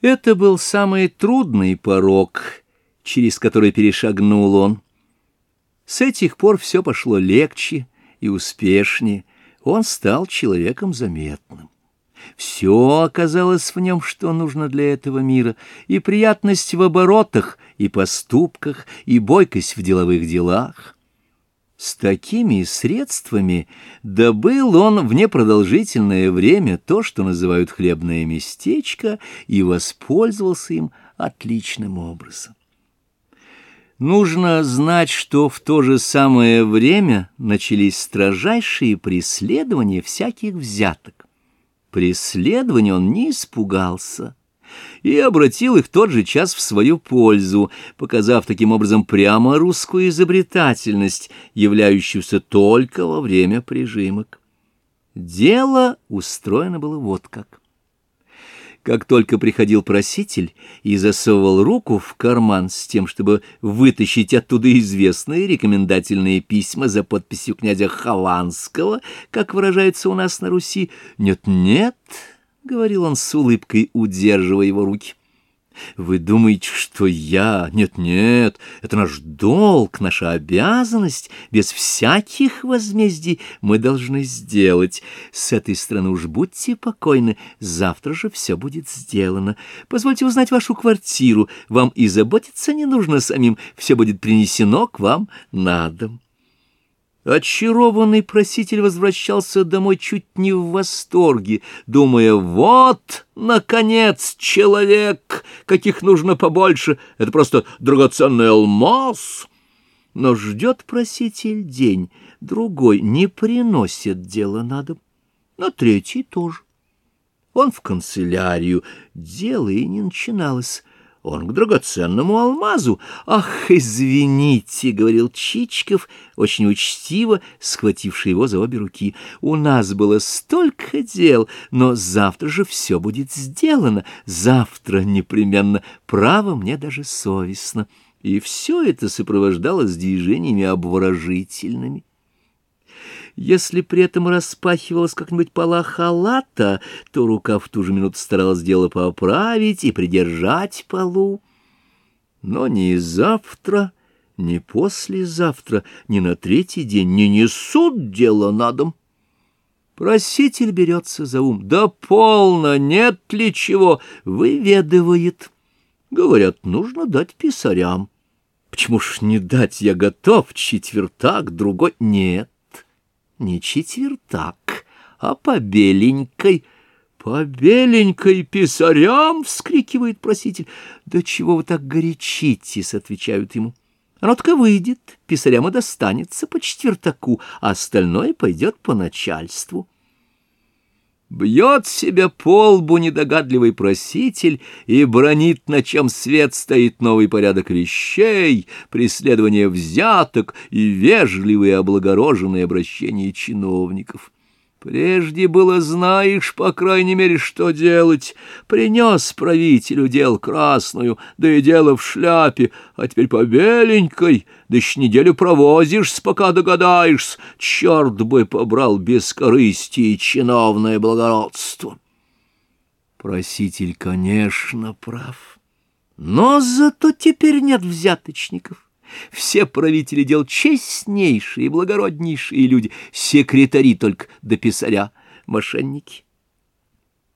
Это был самый трудный порог, через который перешагнул он. С этих пор все пошло легче и успешнее, он стал человеком заметным. Все оказалось в нем, что нужно для этого мира, и приятность в оборотах, и поступках, и бойкость в деловых делах. Такими средствами добыл он в непродолжительное время то, что называют хлебное местечко, и воспользовался им отличным образом. Нужно знать, что в то же самое время начались строжайшие преследования всяких взяток. Преследования он не испугался и обратил их тот же час в свою пользу, показав таким образом прямо русскую изобретательность, являющуюся только во время прижимок. Дело устроено было вот как. Как только приходил проситель и засовывал руку в карман с тем, чтобы вытащить оттуда известные рекомендательные письма за подписью князя Хованского, как выражается у нас на Руси, «нет-нет», — говорил он с улыбкой, удерживая его руки, вы думаете, что я... Нет-нет, это наш долг, наша обязанность. Без всяких возмездий мы должны сделать. С этой стороны уж будьте покойны, завтра же все будет сделано. Позвольте узнать вашу квартиру. Вам и заботиться не нужно самим, все будет принесено к вам на дом. Очарованный проситель возвращался домой чуть не в восторге, думая, вот, наконец, человек, каких нужно побольше, это просто драгоценный алмаз. Но ждет проситель день, другой не приносит дело на дом, но третий тоже. Он в канцелярию, дело и не начиналось, он к драгоценному алмазу. «Ах, извините», — говорил Чичков, очень учтиво, схвативший его за обе руки. «У нас было столько дел, но завтра же все будет сделано. Завтра непременно. Право мне даже совестно». И все это сопровождалось движениями обворожительными. Если при этом распахивалась как-нибудь пола халата, то рука в ту же минуту старалась дело поправить и придержать полу. Но ни завтра, ни послезавтра, ни на третий день не несут дело на дом. Проситель берется за ум. Да полно, нет ли чего, выведывает. Говорят, нужно дать писарям. Почему ж не дать, я готов, четвертак, другой нет не четвертак, а по беленькой. «По беленькой писарям!» — вскрикивает проситель. «Да чего вы так горячитесь?» — отвечают ему. «Оно только выйдет, писарям и достанется по четвертаку, а остальное пойдет по начальству». Бьет себя по лбу недогадливый проситель и бронит, на чем свет стоит новый порядок вещей, преследование взяток и вежливые облагороженные обращения чиновников. Прежде было знаешь, по крайней мере, что делать. Принес правителю дел красную, да и дело в шляпе, а теперь по беленькой, да еще неделю провозишься, пока догадаешься. Черт бы побрал без корысти и чиновное благородство. Проситель, конечно, прав, но зато теперь нет взяточников. Все правители дел честнейшие и благороднейшие люди, секретари только до писаря, мошенники.